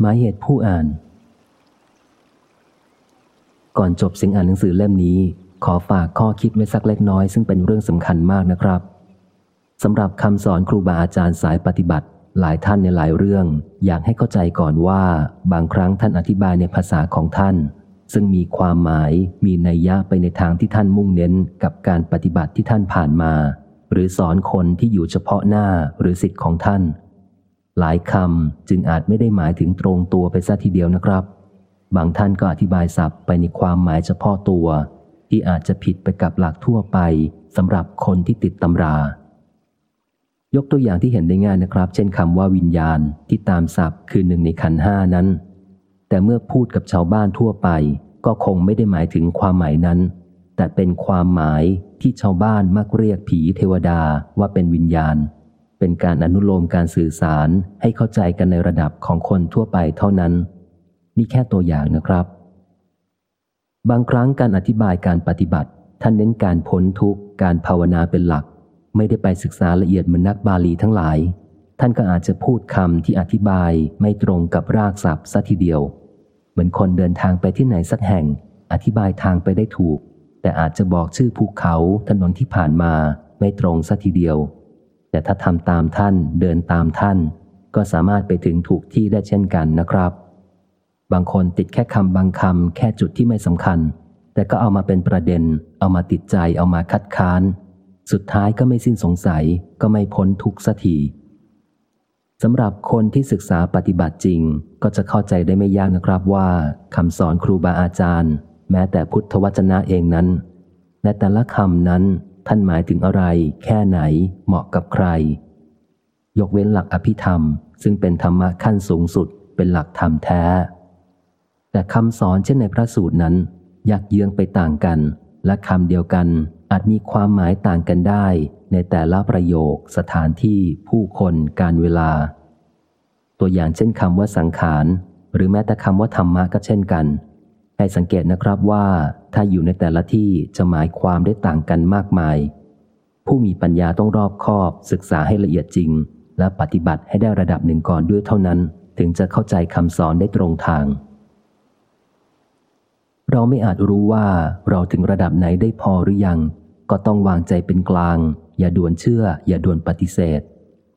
หมายเหตุผู้อ่าน ก่อนจบสิ่งอ่านหนังสือเล่มนี้ ขอฝากข้อคิดไว้สักเล็กน้อย ซึ่งเป็นเรื่องสำคัญมากนะครับสำหรับคำสอนครูบาอาจารย์สายปฏิบัติ หลายท่านในหลายเรื่อง อยากให้เข้าใจก่อนว่า บางครั้งท่านอธิบายในภาษาของท่าน ซึ่งมีความหมายมีนัยยะไปในทางที่ท่านมุ่งเน้นกับการปฏิบัติที่ท่านผ่านมา หรือสอนคนที่อยู่เฉพาะหน้าหรือสิทธิ์ของท่าน หลายคำจึงอาจไม่ได้หมายถึงตรงตัวไปซะทีเดียวนะครับ บางท่านก็อธิบายศัพท์ไปในความหมายเฉพาะตัว ที่อาจจะผิดไปกับหลักทั่วไปสำหรับคนที่ติดตำรา ยกตัวอย่างที่เห็นได้ง่ายนะครับ เช่นคำว่าวิญญาณที่ตามศัพท์คือหนึ่งในขันห้านั้น แต่เมื่อพูดกับชาวบ้านทั่วไป ก็คงไม่ได้หมายถึงความหมายนั้น แต่เป็นความหมายที่ชาวบ้านมักเรียกผีเทวดาว่าเป็นวิญญาณ เป็นการอนุโลมการสื่อสารให้เข้าใจกันในระดับของคนทั่วไปเท่านั้น นี่แค่ตัวอย่างนะครับ บางครั้งการอธิบายการปฏิบัติ ท่านเน้นการพ้นทุกข์การภาวนาเป็นหลัก ไม่ได้ไปศึกษาละเอียดเหมือนนักบาลีทั้งหลาย ท่านก็อาจจะพูดคำที่อธิบายไม่ตรงกับรากศัพท์ซะทีเดียว เหมือนคนเดินทางไปที่ไหนสักแห่ง อธิบายทางไปได้ถูก แต่อาจจะบอกชื่อภูเขาถนนที่ผ่านมาไม่ตรงซะทีเดียว แต่ถ้าทำตามท่านเดินตามท่าน ก็สามารถไปถึงถูกที่ได้เช่นกันนะครับ บางคนติดแค่คำบางคำแค่จุดที่ไม่สำคัญ แต่ก็เอามาเป็นประเด็น เอามาติดใจเอามาคัดค้าน สุดท้ายก็ไม่สิ้นสงสัย ก็ไม่พ้นทุกสักทีสำหรับคนที่ศึกษาปฏิบัติจริง ก็จะเข้าใจได้ไม่ยากนะครับว่าคำสอนครูบาอาจารย์ แม้แต่พุทธวจนะเองนั้นในแต่ละคำนั้น ท่านหมายถึงอะไร แค่ไหน เหมาะกับใคร ยกเว้นหลักอภิธรรม ซึ่งเป็นธรรมะขั้นสูงสุด เป็นหลักธรรมแท้ แต่คำสอนเช่นในพระสูตรนั้น ยักเยื้องไปต่างกัน และคำเดียวกันอาจมีความหมายต่างกันได้ ในแต่ละประโยค สถานที่ ผู้คนการเวลา ตัวอย่างเช่นคำว่าสังขาร หรือแม้แต่คำว่าธรรมะก็เช่นกัน ให้สังเกตนะครับว่าถ้าอยู่ในแต่ละที่จะหมายความได้ต่างกันมากมาย ผู้มีปัญญาต้องรอบคอบศึกษาให้ละเอียดจริง และปฏิบัติให้ได้ระดับหนึ่งก่อนด้วยเท่านั้น ถึงจะเข้าใจคำสอนได้ตรงทาง เราไม่อาจรู้ว่าเราถึงระดับไหนได้พอหรือยัง ก็ต้องวางใจเป็นกลาง อย่าด่วนเชื่อ อย่าด่วนปฏิเสธ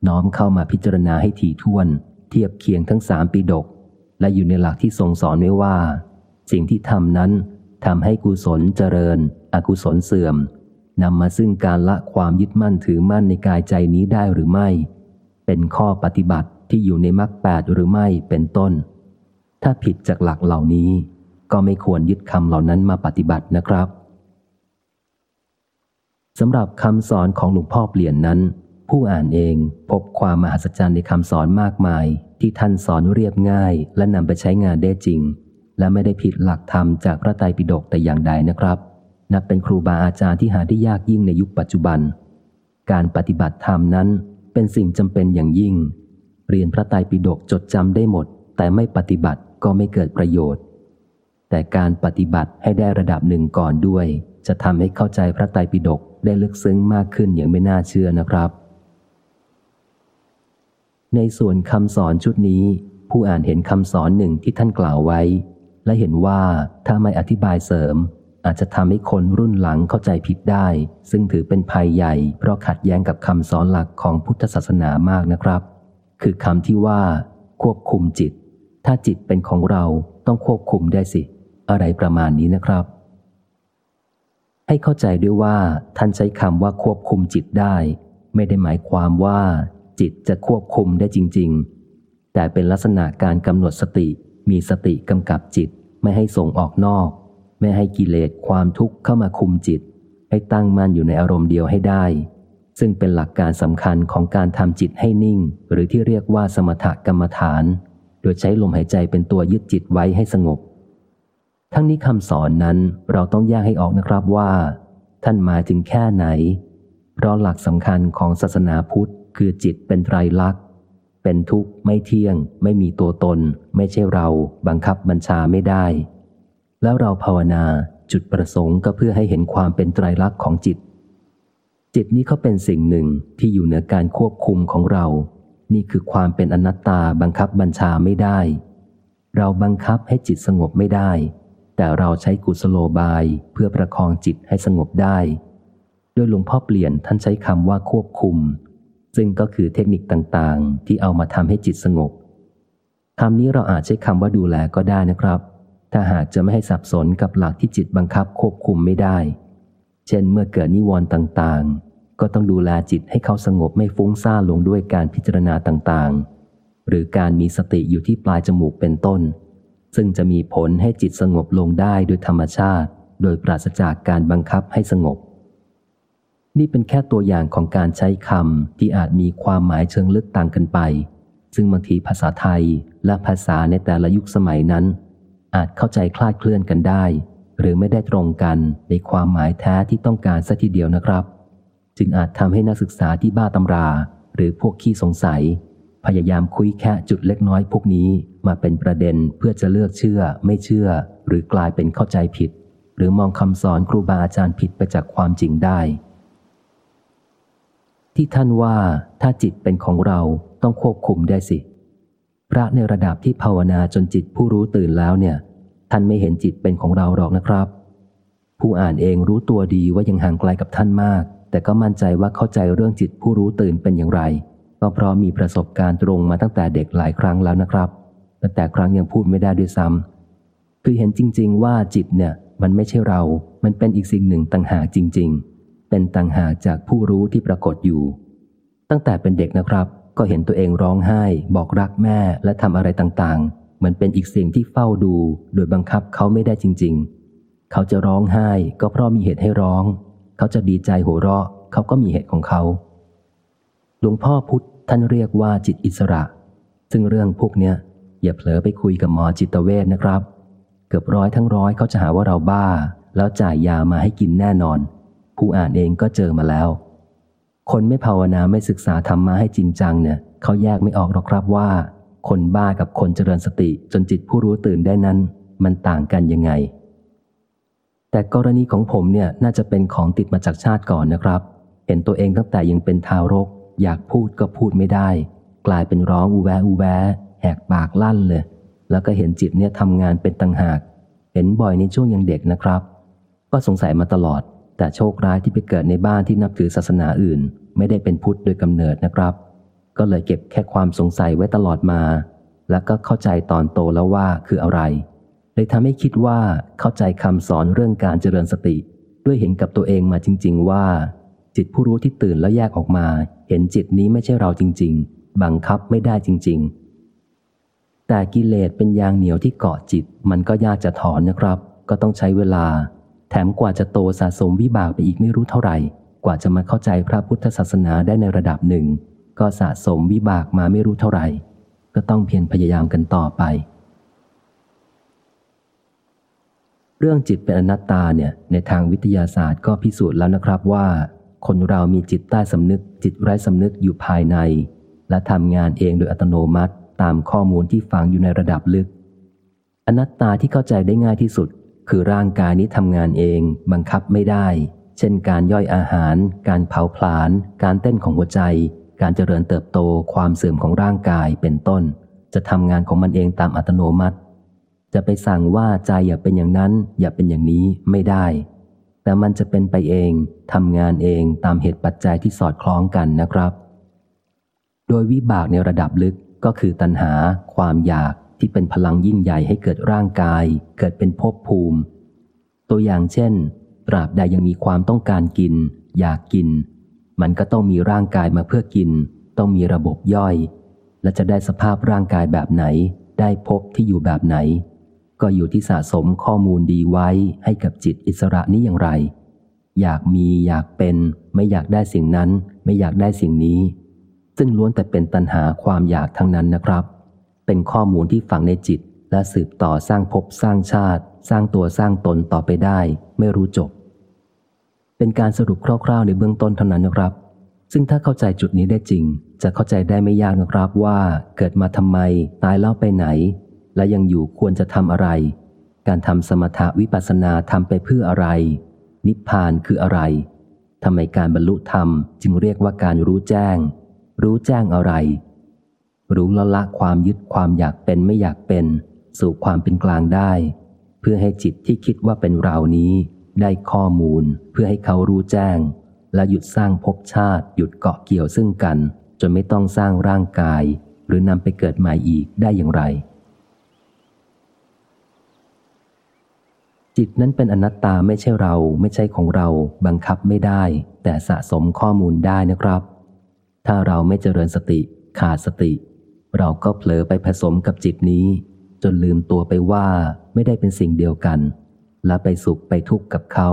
น้อมเข้ามาพิจารณาให้ถี่ถ้วน เทียบเคียงทั้งสามปีดก และอยู่ในหลักที่ทรงสอนไว้ว่า สิ่งที่ทำนั้น ทำให้กุศลเจริญ อกุศลเสื่อมนำมาซึ่งการละความยึดมั่นถือมั่นในกายใจนี้ได้หรือไม่ เป็นข้อปฏิบัติที่อยู่ในมรรคแปดหรือไม่เป็นต้น ถ้าผิดจากหลักเหล่านี้ ก็ไม่ควรยึดคำเหล่านั้นมาปฏิบัตินะครับสำหรับคำสอนของหลวงพ่อเปลี่ยนนั้น ผู้อ่านเองพบความมหัศจรรย์ในคำสอนมากมาย ที่ท่านสอนเรียบง่ายและนำไปใช้งานได้จริง และไม่ได้ผิดหลักธรรมจากพระไตรปิฎกแต่อย่างใดนะครับ นับเป็นครูบาอาจารย์ที่หาได้ยากยิ่งในยุคปัจจุบัน การปฏิบัติธรรมนั้นเป็นสิ่งจำเป็นอย่างยิ่ง เรียนพระไตรปิฎกจดจำได้หมด แต่ไม่ปฏิบัติก็ไม่เกิดประโยชน์ แต่การปฏิบัติให้ได้ระดับหนึ่งก่อนด้วย จะทำให้เข้าใจพระไตรปิฎกได้ลึกซึ้งมากขึ้นอย่างไม่น่าเชื่อนะครับ ในส่วนคำสอนชุดนี้ ผู้อ่านเห็นคำสอนหนึ่งที่ท่านกล่าวไว้ และเห็นว่าถ้าไม่อธิบายเสริม อาจจะทำให้คนรุ่นหลังเข้าใจผิดได้ ซึ่งถือเป็นภัยใหญ่ เพราะขัดแย้งกับคำสอนหลักของพุทธศาสนามากนะครับ คือคำที่ว่า ควบคุมจิต ถ้าจิตเป็นของเราต้องควบคุมได้สิ อะไรประมาณนี้นะครับ ให้เข้าใจด้วยว่า ท่านใช้คำว่าควบคุมจิตได้ ไม่ได้หมายความว่า จิตจะควบคุมได้จริง ๆ แต่เป็นลักษณะการกำหนดสติ มีสติกำกับจิตไม่ให้ส่งออกนอก ไม่ให้กิเลสความทุกข์เข้ามาคุมจิต ให้ตั้งมั่นอยู่ในอารมณ์เดียวให้ได้ ซึ่งเป็นหลักการสำคัญของการทำจิตให้นิ่ง หรือที่เรียกว่าสมถกรรมฐาน โดยใช้ลมหายใจเป็นตัวยึดจิตไว้ให้สงบ ทั้งนี้คำสอนนั้นเราต้องแยกให้ออกนะครับว่า ท่านหมายถึงแค่ไหน เพราะหลักสำคัญของศาสนาพุทธ คือจิตเป็นไตรลักษณ์ เป็นทุกข์ไม่เที่ยง ไม่มีตัวตน ไม่ใช่เรา บังคับบัญชาไม่ได้ แล้วเราภาวนาจุดประสงค์ก็เพื่อให้เห็นความเป็นไตรลักษณ์ของจิต จิตนี้เขาเป็นสิ่งหนึ่งที่อยู่เหนือการควบคุมของเรา นี่คือความเป็นอนัตตาบังคับบัญชาไม่ได้ เราบังคับให้จิตสงบไม่ได้ แต่เราใช้กุศโลบายเพื่อประคองจิตให้สงบได้ โดยหลวงพ่อเปลี่ยนท่านใช้คำว่าควบคุม ซึ่งก็คือเทคนิคต่างๆ ที่เอามาทำให้จิตสงบคำนี้เราอาจใช้คำว่าดูแลก็ได้นะครับ ถ้าหากจะไม่ให้สับสนกับหลักที่จิตบังคับควบคุมไม่ได้ เช่นเมื่อเกิดนิวรณ์ต่างๆ ก็ต้องดูแลจิตให้เขาสงบไม่ฟุ้งซ่านลงด้วยการพิจารณาต่างๆ หรือการมีสติอยู่ที่ปลายจมูกเป็นต้น ซึ่งจะมีผลให้จิตสงบลงได้โดยธรรมชาติ โดยปราศจากการบังคับให้สงบ นี่เป็นแค่ตัวอย่างของการใช้คำที่อาจมีความหมายเชิงลึกต่างกันไป ซึ่งบางทีภาษาไทยและภาษาในแต่ละยุคสมัยนั้น อาจเข้าใจคลาดเคลื่อนกันได้ หรือไม่ได้ตรงกันในความหมายแท้ที่ต้องการสัทีเดียวนะครับ จึงอาจทำให้นักศึกษาที่บ้าตำรา หรือพวกขี้สงสัย พยายามคุยแค่จุดเล็กน้อยพวกนี้มาเป็นประเด็นเพื่อจะเลือกเชื่อ ไม่เชื่อ หรือกลายเป็นเข้าใจผิด หรือมองคำสอนครูบาอาจารย์ผิดไปจากความจริงได้ ที่ท่านว่าถ้าจิตเป็นของเราต้องควบคุมได้สิ พระในระดับที่ภาวนาจนจิตผู้รู้ตื่นแล้วเนี่ย ท่านไม่เห็นจิตเป็นของเราหรอกนะครับ ผู้อ่านเองรู้ตัวดีว่ายังห่างไกลกับท่านมาก แต่ก็มั่นใจว่าเข้าใจเรื่องจิตผู้รู้ตื่นเป็นอย่างไรก็เพราะมีประสบการณ์ตรงมาตั้งแต่เด็กหลายครั้งแล้วนะครับตั้งแต่ครั้งยังพูดไม่ได้ด้วยซ้ำคือเห็นจริง ๆ ว่าจิตเนี่ย มันไม่ใช่เรา มันเป็นอีกสิ่งหนึ่งต่างหากจริง ๆ เป็นต่างหากจากผู้รู้ที่ปรากฏอยู่ ตั้งแต่เป็นเด็กนะครับ ก็เห็นตัวเองร้องไห้ บอกรักแม่และทำอะไรต่างๆ เหมือนเป็นอีกสิ่งที่เฝ้าดู โดยบังคับเขาไม่ได้จริง ๆ เขาจะร้องไห้ก็เพราะมีเหตุให้ร้อง เขาจะดีใจหัวเราะ เขาก็มีเหตุของเขา หลวงพ่อพุทธท่านเรียกว่าจิตอิสระ ซึ่งเรื่องพวกเนี้ยอย่าเผลอไปคุยกับหมอจิตเวชนะครับ เกือบร้อยทั้งร้อยเขาจะหาว่าเราบ้า แล้วจ่ายยามาให้กินแน่นอน ผู้อ่านเองก็เจอมาแล้ว คนไม่ภาวนาไม่ศึกษาธรรมะให้จริงจังเนี่ยเขาแยกไม่ออกหรอกครับว่า คนบ้ากับคนเจริญสติจนจิตผู้รู้ตื่นได้นั้น มันต่างกันยังไง แต่กรณีของผมเนี่ยน่าจะเป็นของติดมาจากชาติก่อนนะครับ เห็นตัวเองตั้งแต่ยังเป็นทารก อยากพูดก็พูดไม่ได้ กลายเป็นร้องอูแวอูแวแหกปากลั่นเลย แล้วก็เห็นจิตเนี่ยทำงานเป็นตังหาก เห็นบ่อยในช่วงยังเด็กนะครับ ก็สงสัยมาตลอด แต่โชคร้ายที่ไปเกิดในบ้านที่นับถือศาสนาอื่น ไม่ได้เป็นพุทธโดยกำเนิดนะครับ ก็เลยเก็บแค่ความสงสัยไว้ตลอดมา แล้วก็เข้าใจตอนโตแล้วว่าคืออะไรเลยทำให้คิดว่าเข้าใจคำสอนเรื่องการเจริญสติ ด้วยเห็นกับตัวเองมาจริง ๆ ว่า จิตผู้รู้ที่ตื่นแล้วแยกออกมา เห็นจิตนี้ไม่ใช่เราจริง ๆ บังคับไม่ได้จริง ๆ แต่กิเลสเป็นยางเหนียวที่เกาะจิต มันก็ยากจะถอนนะครับ ก็ต้องใช้เวลา แถมกว่าจะโตสะสมวิบากไปอีกไม่รู้เท่าไหร่ กว่าจะมาเข้าใจพระพุทธศาสนาได้ในระดับหนึ่ง ก็สะสมวิบากมาไม่รู้เท่าไหร่ ก็ต้องเพียรพยายามกันต่อไป เรื่องจิตเป็นอนัตตาเนี่ยในทางวิทยาศาสตร์ก็พิสูจน์แล้วนะครับว่า คนเรามีจิตใต้สำนึก จิตไร้สำนึกอยู่ภายใน และทำงานเองโดยอัตโนมัติ ตามข้อมูลที่ฝังอยู่ในระดับลึก อนัตตาที่เข้าใจได้ง่ายที่สุด คือร่างกายนี้ทำงานเองบังคับไม่ได้ เช่นการย่อยอาหาร การเผาผลาญ การเต้นของหัวใจ การเจริญเติบโต ความเสื่อมของร่างกายเป็นต้น จะทำงานของมันเองตามอัตโนมัติ จะไปสั่งว่าใจอย่าเป็นอย่างนั้น อย่าเป็นอย่างนี้ไม่ได้ แต่มันจะเป็นไปเองทำงานเองตามเหตุปัจจัยที่สอดคล้องกันนะครับ โดยวิบากในระดับลึกก็คือตัณหา ความอยาก ที่เป็นพลังยิ่งใหญ่ให้เกิดร่างกาย เกิดเป็นภพภูมิ ตัวอย่างเช่น ตราบใดยังมีความต้องการกิน อยากกิน มันก็ต้องมีร่างกายมาเพื่อกิน ต้องมีระบบย่อย และจะได้สภาพร่างกายแบบไหน ได้พบที่อยู่แบบไหน ก็อยู่ที่สะสมข้อมูลดีไว้ให้กับจิตอิสระนี้อย่างไร อยากมีอยากเป็น ไม่อยากได้สิ่งนั้น ไม่อยากได้สิ่งนี้ ซึ่งล้วนแต่เป็นตัณหาความอยากทั้งนั้นนะครับ เป็นข้อมูลที่ฝังในจิต และสืบต่อสร้างภพสร้างชาติ สร้างตัวสร้างตนต่อไปได้ ไม่รู้จบ เป็นการสรุปคร่าวๆ ในเบื้องต้นเท่านั้นนะครับ ซึ่งถ้าเข้าใจจุดนี้ได้จริง จะเข้าใจได้ไม่ยากนะครับว่าเกิดมาทำไม ตายแล้วไปไหน และยังอยู่ควรจะทำอะไร การทำสมถะวิปัสสนาทำไปเพื่ออะไร นิพพานคืออะไรทำไมการบรรลุธรรมจึงเรียกว่าการรู้แจ้ง รู้แจ้งอะไร รู้ละละความยึดความอยากเป็นไม่อยากเป็น สู่ความเป็นกลางได้ เพื่อให้จิตที่คิดว่าเป็นเรานี้ ได้ข้อมูลเพื่อให้เขารู้แจ้ง และหยุดสร้างภพชาติ หยุดเกาะเกี่ยวซึ่งกัน จนไม่ต้องสร้างร่างกาย หรือนำไปเกิดใหม่อีกได้อย่างไร จิตนั้นเป็นอนัตตาไม่ใช่เราไม่ใช่ของเราบังคับไม่ได้ แต่สะสมข้อมูลได้นะครับ ถ้าเราไม่เจริญสติขาดสติ เราก็เผลอไปผสมกับจิตนี้ จนลืมตัวไปว่าไม่ได้เป็นสิ่งเดียวกัน และไปสุขไปทุกข์กับเขา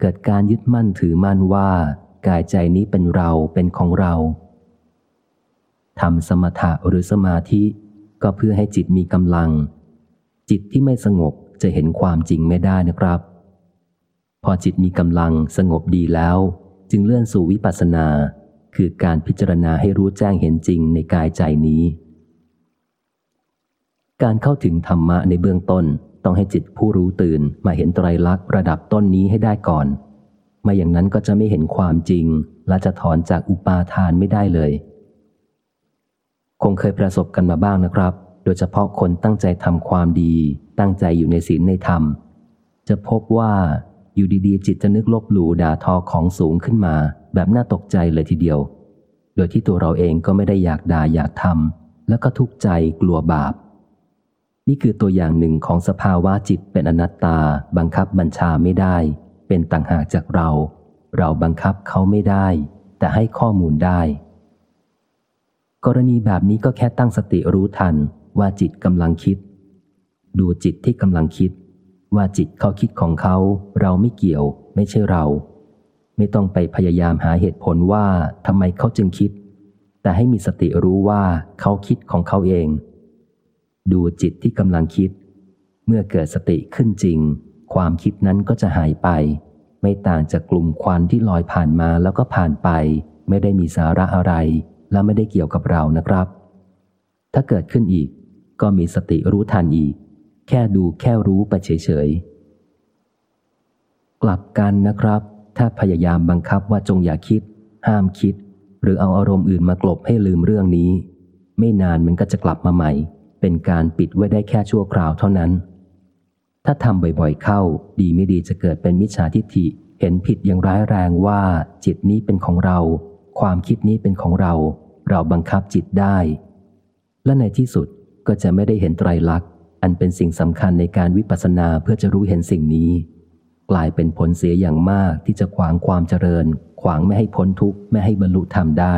เกิดการยึดมั่นถือมั่นว่า กายใจนี้เป็นเราเป็นของเราทำสมถะหรือสมาธิ ก็เพื่อให้จิตมีกำลัง จิตที่ไม่สงบจะเห็นความจริงไม่ได้นะครับ พอจิตมีกำลังสงบดีแล้ว จึงเลื่อนสู่วิปัสสนา คือการพิจารณาให้รู้แจ้งเห็นจริงในกายใจนี้ การเข้าถึงธรรมะในเบื้องต้นต้องให้จิตผู้รู้ตื่นมาเห็นไตรลักษณ์ระดับต้นนี้ให้ได้ก่อน ไม่อย่างนั้นก็จะไม่เห็นความจริง และจะถอนจากอุปาทานไม่ได้เลย คงเคยประสบกันมาบ้างนะครับ โดยเฉพาะคนตั้งใจทำความดี ตั้งใจอยู่ในศีลในธรรม จะพบว่าอยู่ดีๆ จิตจะนึกลบหลู่ด่าทอของสูงขึ้นมา แบบน่าตกใจเลยทีเดียว โดยที่ตัวเราเองก็ไม่ได้อยากด่าอยากทำแล้วก็ทุกข์ใจกลัวบาป นี่คือตัวอย่างหนึ่งของสภาวะจิตเป็นอนัตตา บังคับบัญชาไม่ได้ เป็นต่างหากจากเรา เราบังคับเขาไม่ได้ แต่ให้ข้อมูลได้ กรณีแบบนี้ก็แค่ตั้งสติรู้ทันว่าจิตกำลังคิด ดูจิตที่กำลังคิด ว่าจิตเขาคิดของเขา เราไม่เกี่ยว ไม่ใช่เรา ไม่ต้องไปพยายามหาเหตุผลว่าทำไมเขาจึงคิด แต่ให้มีสติรู้ว่าเขาคิดของเขาเอง ดูจิตที่กำลังคิด เมื่อเกิดสติขึ้นจริง ความคิดนั้นก็จะหายไป ไม่ต่างจากกลุ่มควันที่ลอยผ่านมาแล้วก็ผ่านไป ไม่ได้มีสาระอะไร และไม่ได้เกี่ยวกับเรานะครับ ถ้าเกิดขึ้นอีก ก็มีสติรู้ทันอีก แค่ดูแค่รู้ไปเฉยๆกลับกันนะครับ ถ้าพยายามบังคับว่าจงอย่าคิด ห้ามคิด หรือเอาอารมณ์อื่นมากลบให้ลืมเรื่องนี้ ไม่นานมันก็จะกลับมาใหม่ เป็นการปิดไว้ได้แค่ชั่วคราวเท่านั้น ถ้าทำบ่อยๆเข้า ดีไม่ดีจะเกิดเป็นมิจฉาทิฏฐิเห็นผิดอย่างร้ายแรงว่า จิตนี้เป็นของเรา ความคิดนี้เป็นของเรา เราบังคับจิตได้ และในที่สุดก็จะไม่ได้เห็นไตรลักษณ์อันเป็นสิ่งสำคัญในการวิปัสสนาเพื่อจะรู้เห็นสิ่งนี้ กลายเป็นผลเสียอย่างมากที่จะขวางความเจริญ ขวางไม่ให้พ้นทุกข์ไม่ให้บรรลุธรรมได้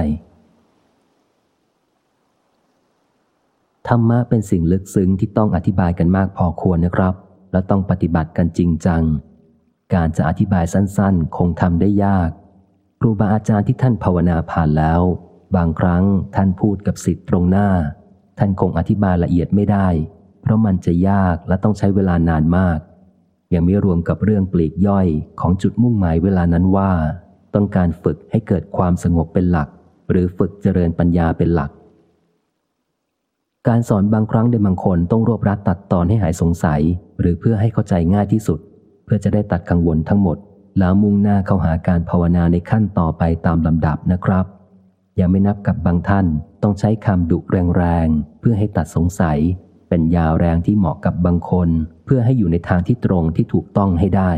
ธรรมะเป็นสิ่งลึกซึ้งที่ต้องอธิบายกันมากพอควรนะครับ และต้องปฏิบัติกันจริงจัง การจะอธิบายสั้นๆ คงทำได้ยาก ครูบาอาจารย์ที่ท่านภาวนาผ่านแล้ว บางครั้งท่านพูดกับสิทธิ์ตรงหน้า ท่านคงอธิบายละเอียดไม่ได้ เพราะมันจะยากและต้องใช้เวลานานมาก ยังไม่รวมกับเรื่องปลีกย่อยของจุดมุ่งหมายเวลานั้นว่า ต้องการฝึกให้เกิดความสงบเป็นหลัก หรือฝึกเจริญปัญญาเป็นหลัก การสอนบางครั้งในบางคนต้องรวบรัดตัดตอนให้หายสงสัย หรือเพื่อให้เข้าใจง่ายที่สุด เพื่อจะได้ตัดกังวลทั้งหมด แล้วมุ่งหน้าเข้าหาการภาวนาในขั้นต่อไปตามลำดับนะครับยังไม่นับกับบางท่านต้องใช้คำดุแรงๆเพื่อให้ตัดสงสัย เป็นยาแรงที่เหมาะกับบางคน เพื่อให้อยู่ในทางที่ตรงที่ถูกต้องให้ได้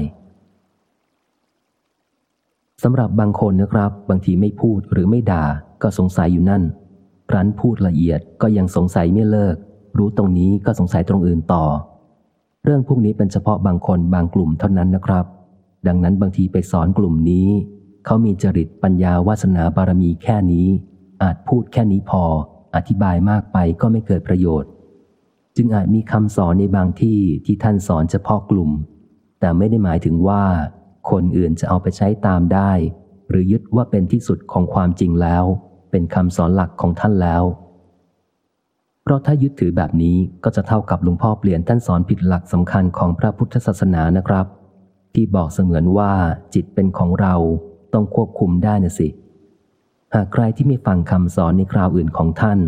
สำหรับบางคนนะครับ บางทีไม่พูดหรือไม่ด่าก็สงสัยอยู่นั่นรั้นพูดละเอียดก็ยังสงสัยไม่เลิก รู้ตรงนี้ก็สงสัยตรงอื่นต่อ เรื่องพวกนี้เป็นเฉพาะบางคนบางกลุ่มเท่านั้นนะครับ ดังนั้นบางทีไปสอนกลุ่มนี้ เขามีจริตปัญญาวาสนาบารมีแค่นี้ อาจพูดแค่นี้พอ อธิบายมากไปก็ไม่เกิดประโยชน์ จึงอาจมีคำสอนในบางที่ที่ท่านสอนเฉพาะกลุ่ม แต่ไม่ได้หมายถึงว่า คนอื่นจะเอาไปใช้ตามได้ หรือยึดว่าเป็นที่สุดของความจริงแล้ว เป็นคำสอนหลักของท่านแล้ว เพราะถ้ายึดถือแบบนี้ก็จะเท่ากับหลวงพ่อเปลี่ยนท่านสอนผิดหลักสำคัญของพระพุทธศาสนานะครับ ที่บอกเสมือนว่าจิตเป็นของเราต้องควบคุมได้นะสิ หากใครที่ไม่ฟังคำสอนในคราวอื่นของท่าน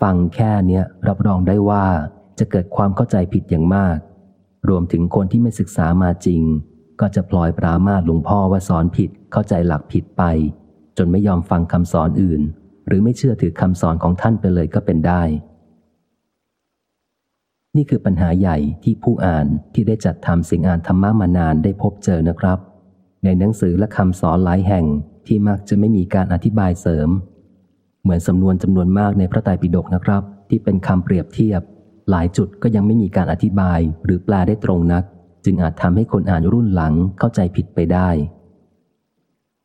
ฟังแค่เนี้ยรับรองได้ว่า จะเกิดความเข้าใจผิดอย่างมาก รวมถึงคนที่ไม่ศึกษามาจริง ก็จะพลอยปรามาหลวงพ่อว่าสอนผิดเข้าใจหลักผิดไป จนไม่ยอมฟังคำสอนอื่น หรือไม่เชื่อถือคำสอนของท่านไปเลยก็เป็นได้ นี่คือปัญหาใหญ่ที่ผู้อ่านที่ได้จัดทำสิ่งอ่านธรรมะมานานได้พบเจอนะครับ ในหนังสือและคำสอนหลายแห่งที่มักจะไม่มีการอธิบายเสริม เหมือนสำนวนจำนวนมากในพระไตรปิฎกนะครับ ที่เป็นคำเปรียบเทียบ หลายจุดก็ยังไม่มีการอธิบายหรือแปลได้ตรงนัก จึงอาจทำให้คนอ่านรุ่นหลังเข้าใจผิดไปได้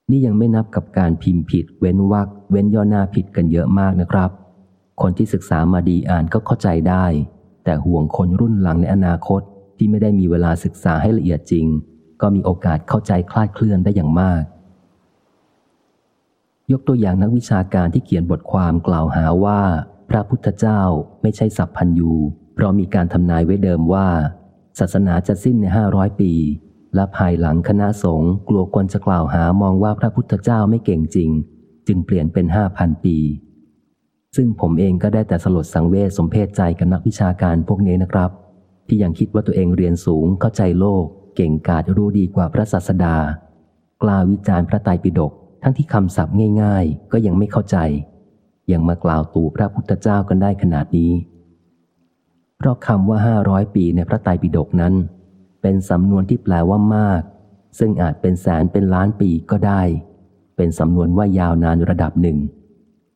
นี่ยังไม่นับกับการพิมพ์ผิด เว้นวรรคเว้นย่อหน้าผิดกันเยอะมากนะครับ คนที่ศึกษามาดีอ่านก็เข้าใจได้ แต่ห่วงคนรุ่นหลังในอนาคตที่ไม่ได้มีเวลาศึกษาให้ละเอียดจริง ก็มีโอกาสเข้าใจคลาดเคลื่อนได้อย่างมาก ยกตัวอย่างนักวิชาการที่เขียนบทความกล่าวหาว่า พระพุทธเจ้าไม่ใช่สัพพัญยูเพราะมีการทำนายไว้เดิมว่า ศาสนาจะสิ้นในห้าร้อยปี และภายหลังคณะสงฆ์กลัวคนจะกล่าวหามองว่าพระพุทธเจ้าไม่เก่งจริง จึงเปลี่ยนเป็นห้าพันปี ซึ่งผมเองก็ได้แต่สลดสังเวชสมเพศใจกับนักวิชาการพวกนี้นะครับ ที่ยังคิดว่าตัวเองเรียนสูงเข้าใจโลก เก่งกาจรู้ดีกว่าพระศาสดากล้าวิจารณ์พระไตรปิฎกทั้งที่คำศัพท์ง่าย ๆ ก็ยังไม่เข้าใจ ยังมากล่าวตู่พระพุทธเจ้ากันได้ขนาดนี้ เพราะคำว่าห้าร้อยปีในพระไตรปิฎกนั้น เป็นสำนวนที่แปลว่ามาก ซึ่งอาจเป็นแสนเป็นล้านปีก็ได้ เป็นสำนวนว่ายาวนานระดับหนึ่ง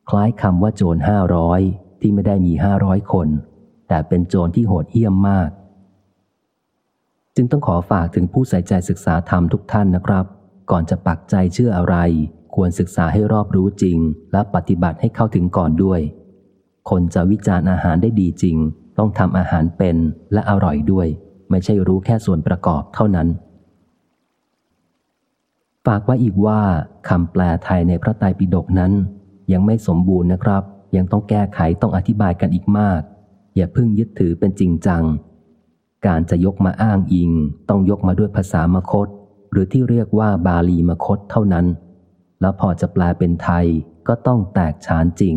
คล้ายคำว่าโจรห้าร้อยที่ไม่ได้มีห้าร้อยคน แต่เป็นโจรที่โหดเหี้ยมมาก จึงต้องขอฝากถึงผู้ใส่ใจศึกษาธรรมทุกท่านนะครับ ก่อนจะปักใจเชื่ออะไร ควรศึกษาให้รอบรู้จริง และปฏิบัติให้เข้าถึงก่อนด้วย คนจะวิจารณ์อาหารได้ดีจริง ต้องทำอาหารเป็นและอร่อยด้วย ไม่ใช่รู้แค่ส่วนประกอบเท่านั้น ฝากไว้อีกว่าคำแปลไทยในพระไตรปิฎกนั้น ยังไม่สมบูรณ์นะครับ ยังต้องแก้ไขต้องอธิบายกันอีกมาก อย่าเพิ่งยึดถือเป็นจริงจัง การจะยกมาอ้างอิง ต้องยกมาด้วยภาษามคต หรือที่เรียกว่าบาลีมคตเท่านั้น แล้วพอจะแปลเป็นไทยก็ต้องแตกฉานจริง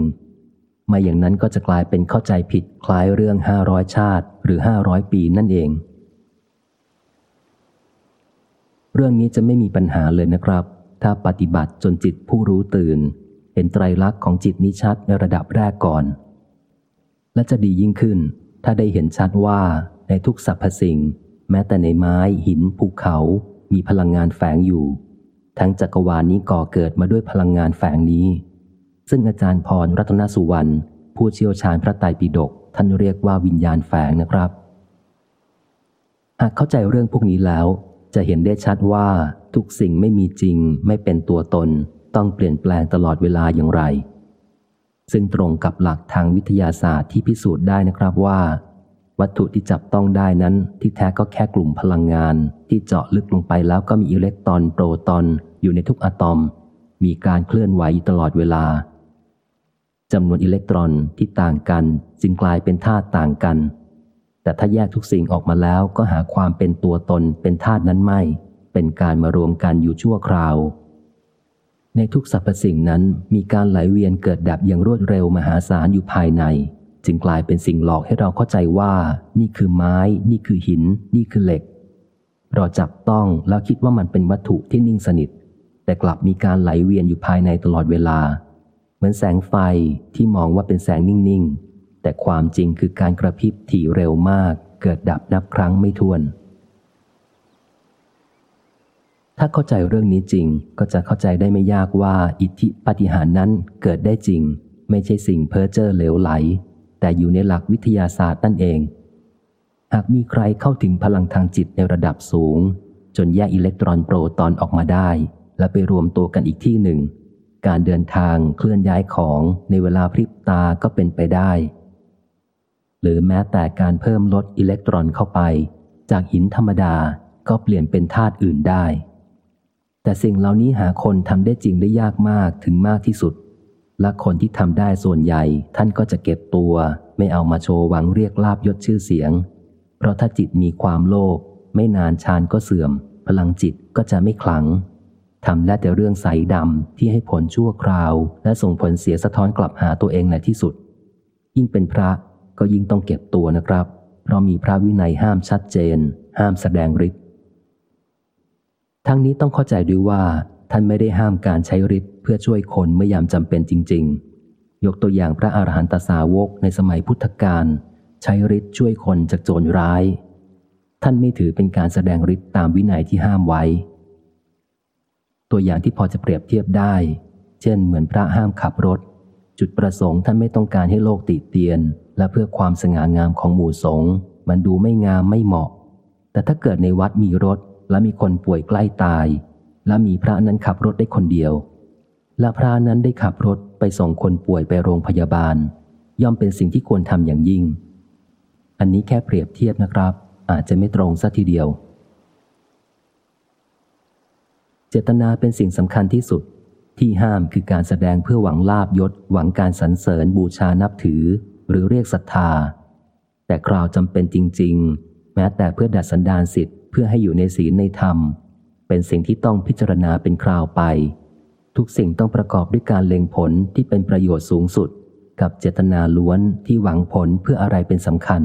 ไม่อย่างนั้นก็จะกลายเป็นเข้าใจผิดคล้ายเรื่องห้าร้อยชาติหรือห้าร้อยปีนั่นเอง เรื่องนี้จะไม่มีปัญหาเลยนะครับ ถ้าปฏิบัติจนจิตผู้รู้ตื่น เห็นไตรลักษณ์ของจิตนิชัดในระดับแรกก่อน และจะดียิ่งขึ้น ถ้าได้เห็นชัดว่าในทุกสรรพสิ่ง แม้แต่ในไม้หินภูเขา มีพลังงานแฝงอยู่ ทั้งจักรวาลนี้ก่อเกิดมาด้วยพลังงานแฝงนี้ ซึ่งอาจารย์พรรัตนสุวรรณผู้เชี่ยวชาญพระไตรปิฎกท่านเรียกว่าวิญญาณแฝงนะครับ หากเข้าใจเรื่องพวกนี้แล้ว จะเห็นได้ชัดว่าทุกสิ่งไม่มีจริง ไม่เป็นตัวตน ต้องเปลี่ยนแปลงตลอดเวลาอย่างไร ซึ่งตรงกับหลักทางวิทยาศาสตร์ที่พิสูจน์ได้นะครับว่า วัตถุที่จับต้องได้นั้นที่แท้ก็แค่กลุ่มพลังงาน ที่เจาะลึกลงไปแล้วก็มีอิเล็กตรอนโปรตอน อยู่ในทุกอะตอม มีการเคลื่อนไหวตลอดเวลาจำนวนอิเล็กตรอนที่ต่างกันจึงกลายเป็นธาตุต่างกัน แต่ถ้าแยกทุกสิ่งออกมาแล้วก็หาความเป็นตัวตนเป็นธาตุนั้นไม่ เป็นการมารวมกันอยู่ชั่วคราว ในทุกสรรพสิ่งนั้นมีการไหลเวียนเกิดดับอย่างรวดเร็วมหาศาลอยู่ภายใน จึงกลายเป็นสิ่งหลอกให้เราเข้าใจว่า นี่คือไม้ นี่คือหิน นี่คือเหล็ก เราจับต้องแล้วคิดว่ามันเป็นวัตถุที่นิ่งสนิท แต่กลับมีการไหลเวียนอยู่ภายในตลอดเวลา เหมือนแสงไฟที่มองว่าเป็นแสงนิ่งๆ แต่ความจริงคือการกระพริบถี่เร็วมากเกิดดับนับครั้งไม่ถ้วน ถ้าเข้าใจเรื่องนี้จริงก็จะเข้าใจได้ไม่ยากว่าอิทธิปฏิหารนั้นเกิดได้จริง ไม่ใช่สิ่งเพ้อเจ้อเหลวไหล แต่อยู่ในหลักวิทยาศาสตร์นั่นเอง หากมีใครเข้าถึงพลังทางจิตในระดับสูง จนแยกอิเล็กตรอนโปรตอนออกมาได้ และไปรวมตัวกันอีกที่หนึ่ง การเดินทางเคลื่อนย้ายของในเวลาพริบตาก็เป็นไปได้ หรือแม้แต่การเพิ่มลดอิเล็กตรอนเข้าไป จากหินธรรมดาก็เปลี่ยนเป็นธาตุอื่นได้ แต่สิ่งเหล่านี้หาคนทำได้จริงได้ยากมากถึงมากที่สุด และคนที่ทำได้ส่วนใหญ่ท่านก็จะเก็บตัว ไม่เอามาโชว์หวังเรียกลาบยศชื่อเสียง เพราะถ้าจิตมีความโลภไม่นานฌานก็เสื่อม พลังจิตก็จะไม่ขลัง ทำได้แต่เรื่องใสดำที่ให้ผลชั่วคราว และส่งผลเสียสะท้อนกลับหาตัวเองในที่สุด ยิ่งเป็นพระก็ยิ่งต้องเก็บตัวนะครับ เพราะมีพระวินัยห้ามชัดเจน ห้ามแสดงฤทธิ์ทั้งนี้ต้องเข้าใจด้วยว่า ท่านไม่ได้ห้ามการใช้ฤทธิ์เพื่อช่วยคนเมื่อยามจำเป็นจริง ๆ ยกตัวอย่างพระอาหารหันตสาวกในสมัยพุทธกาลใช้ฤทธิ์ช่วยคนจากโจรร้าย ท่านไม่ถือเป็นการแสดงฤทธิ์ตามวินัยที่ห้ามไว้ ตัวอย่างที่พอจะเปรียบเทียบได้ เช่น เหมือนพระห้ามขับรถ จุดประสงค์ท่านไม่ต้องการให้โลกติเตียน และเพื่อความสง่างามของหมู่สงฆ์มันดูไม่งามไม่เหมาะ แต่ถ้าเกิดในวัดมีรถและมีคนป่วยใกล้ตาย และมีพระนั้นขับรถได้คนเดียว และพระนั้นได้ขับรถไปส่งคนป่วยไปโรงพยาบาล ย่อมเป็นสิ่งที่ควรทำอย่างยิ่ง อันนี้แค่เปรียบเทียบนะครับ อาจจะไม่ตรงสัทีเดียว เจตนาเป็นสิ่งสำคัญที่สุด ที่ห้ามคือการแสดงเพื่อหวังลาบยศ หวังการสรรเสริญบูชานับถือ หรือเรียกศรัทธา แต่คราวจำเป็นจริง ๆ แม้แต่เพื่อดัดสันดานสิทธิ์เพื่อให้อยู่ในศีลในธรรม เป็นสิ่งที่ต้องพิจารณาเป็นคราวไป ทุกสิ่งต้องประกอบด้วยการเล็งผลที่เป็นประโยชน์สูงสุด กับเจตนาล้วนที่หวังผลเพื่ออะไรเป็นสำคัญ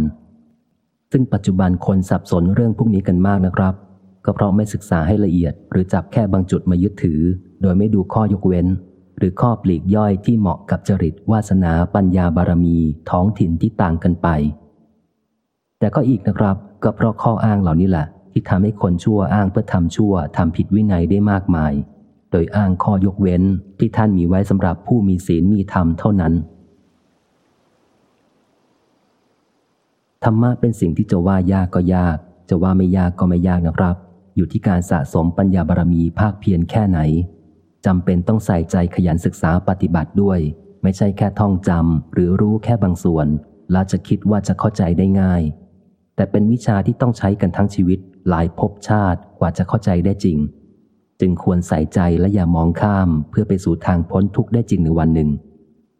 ซึ่งปัจจุบันคนสับสนเรื่องพวกนี้กันมากนะครับ ก็เพราะไม่ศึกษาให้ละเอียด หรือจับแค่บางจุดมายึดถือ โดยไม่ดูข้อยกเว้น หรือข้อปลีกย่อยที่เหมาะกับจริตวาสนาปัญญาบารมีท้องถิ่นที่ต่างกันไป แต่ก็อีกนะครับ ก็เพราะข้ออ้างเหล่านี้แหละที่ทำให้คนชั่วอ้างเพื่อทำชั่วทำผิดวินัยได้มากมาย โดยอ้างข้อยกเว้นที่ท่านมีไว้สำหรับผู้มีศีลมีธรรมเท่านั้นธรรมะเป็นสิ่งที่จะว่ายากก็ยาก จะว่าไม่ยากก็ไม่ยากนะครับ อยู่ที่การสะสมปัญญาบารมีภาคเพียรแค่ไหนจำเป็นต้องใส่ใจขยันศึกษาปฏิบัติด้วย ไม่ใช่แค่ท่องจำหรือรู้แค่บางส่วน แล้วจะคิดว่าจะเข้าใจได้ง่าย แต่เป็นวิชาที่ต้องใช้กันทั้งชีวิตหลายภพชาติกว่าจะเข้าใจได้จริง จึงควรใส่ใจและอย่ามองข้ามเพื่อไปสู่ทางพ้นทุกข์ได้จริงในวันหนึ่ง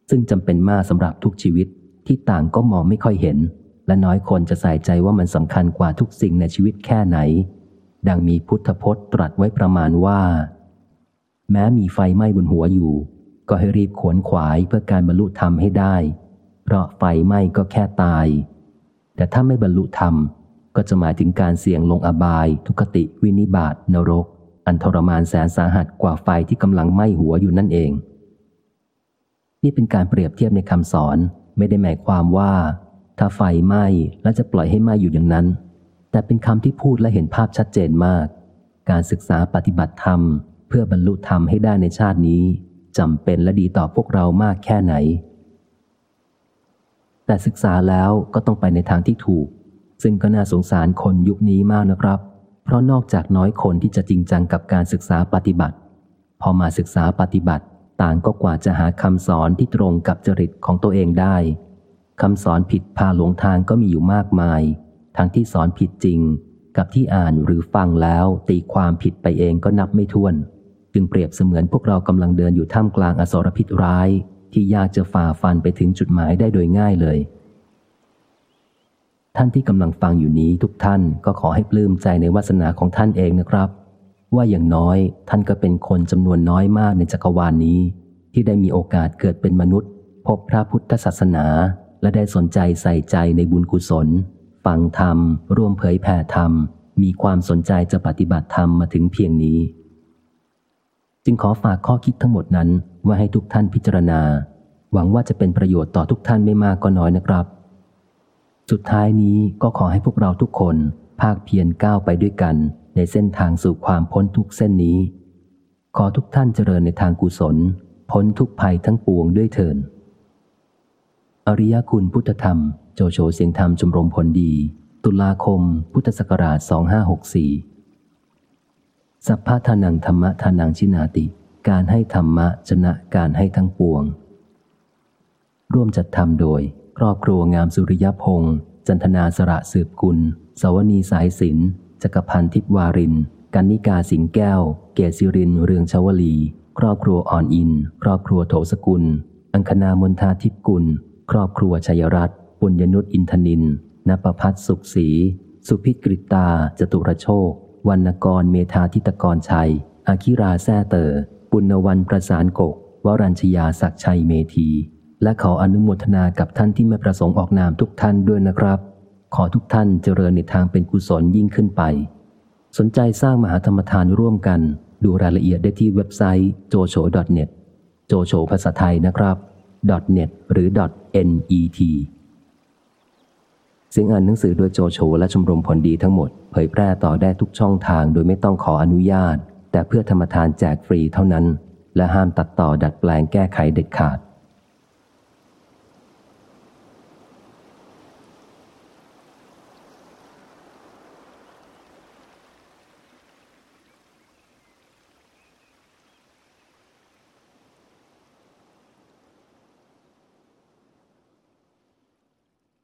ซึ่งจำเป็นมากสำหรับทุกชีวิตที่ต่างก็มองไม่ค่อยเห็น และน้อยคนจะใส่ใจว่ามันสำคัญกว่าทุกสิ่งในชีวิตแค่ไหน ดังมีพุทธพจน์ตรัสไว้ประมาณว่า แม้มีไฟไหม้บนหัวอยู่ ก็ให้รีบขวนขวายเพื่อการบรรลุธรรมให้ได้ เพราะไฟไหม้ก็แค่ตาย แต่ถ้าไม่บรรลุธรรม ก็จะหมายถึงการเสี่ยงลงอบาย ทุกติวินิบาตนรก อันทรมานแสนสาหัสกว่าไฟที่กำลังไหม้หัวอยู่นั่นเอง นี่เป็นการเปรียบเทียบในคำสอนไม่ได้หมายความว่า ถ้าไฟไหม้แล้วจะปล่อยให้ไหม้อยู่อย่างนั้น แต่เป็นคำที่พูดและเห็นภาพชัดเจนมาก การศึกษาปฏิบัติธรรม เพื่อบรรลุธรรมให้ได้ในชาตินี้จำเป็นและดีต่อพวกเรามากแค่ไหน แต่ศึกษาแล้วก็ต้องไปในทางที่ถูก ซึ่งก็น่าสงสารคนยุคนี้มากนะครับ เพราะนอกจากน้อยคนที่จะจริงจังกับการศึกษาปฏิบัติ พอมาศึกษาปฏิบัติ ต่างก็กว่าจะหาคำสอนที่ตรงกับจริตของตัวเองได้คำสอนผิดพาหลงทางก็มีอยู่มากมาย ทั้งที่สอนผิดจริง กับที่อ่านหรือฟังแล้วตีความผิดไปเองก็นับไม่ถ้วน จึงเปรียบเสมือนพวกเรากำลังเดินอยู่ท่ามกลางอสรพิษร้าย ที่ยากจะฝ่าฟันไปถึงจุดหมายได้โดยง่ายเลย ท่านที่กำลังฟังอยู่นี้ทุกท่านก็ขอให้ปลื้มใจในวาสนาของท่านเองนะครับ ว่าอย่างน้อยท่านก็เป็นคนจำนวนน้อยมากในจักรวาลนนี้ ที่ได้มีโอกาสเกิดเป็นมนุษย์ พบพระพุทธศาสนาและได้สนใจใส่ใจในบุญกุศล ฟังธรรม ร่วมเผยแผ่ธรรม มีความสนใจจะปฏิบัติธรรมมาถึงเพียงนี้ จึงขอฝากข้อคิดทั้งหมดนั้นไว้ให้ทุกท่านพิจารณา หวังว่าจะเป็นประโยชน์ต่อทุกท่านไม่มากก็น้อยนะครับ สุดท้ายนี้ก็ขอให้พวกเราทุกคน ภาคเพียรก้าวไปด้วยกัน ในเส้นทางสู่ความพ้นทุกเส้นนี้ ขอทุกท่านเจริญในทางกุศล พ้นทุกภัยทั้งปวงด้วยเถินอริยคุณพุทธธรรม โจโฉเสียงธรรมชมรมผลดี ตุลาคม พุทธศักราช 2564 สัพพะทานังธรรมะทานังชินาติ การให้ธรรมะชนะการให้ทั้งปวง ร่วมจัดทำโดย ครอบครัวงามสุริยพงศ์จันทนาสระสืบกุล สวนีสายสินจักรพันธ์ทิพวาริน กันนิกาสิงแก้ว เกศิรินเรืองชวลี ครอบครัวอ่อนอิน ครอบครัวโถสกุล อังคณามนทาทิพกุล ครอบครัวชัยรัตน์ ปุญญนุษอินทนินนปพัฒสุขศรีสุพิกริตา จตุรโชควรรณกรเมธาทิตกรชัย อาคิราแซ่เตอปุณณวันประสานกก วรัญชยาศักชัยเมธี และขออนุโมทนากับท่านที่ไม่ประสงค์ออกนามทุกท่านด้วยนะครับ ขอทุกท่านเจริญในทางเป็นกุศลยิ่งขึ้นไป สนใจสร้างมหาธรรมทานร่วมกัน ดูรายละเอียดได้ที่เว็บไซต์ jocho.net โจโฉภาษาไทยนะครับ .net หรือ .net เสียงอ่านหนังสือโดยโจโฉและชมรมผลดีทั้งหมด เผยแพร่ต่อได้ทุกช่องทางโดยไม่ต้องขออนุญาต แต่เพื่อธรรมทานแจกฟรีเท่านั้น และห้ามตัดต่อดัดแปลงแก้ไขเด็ดขาด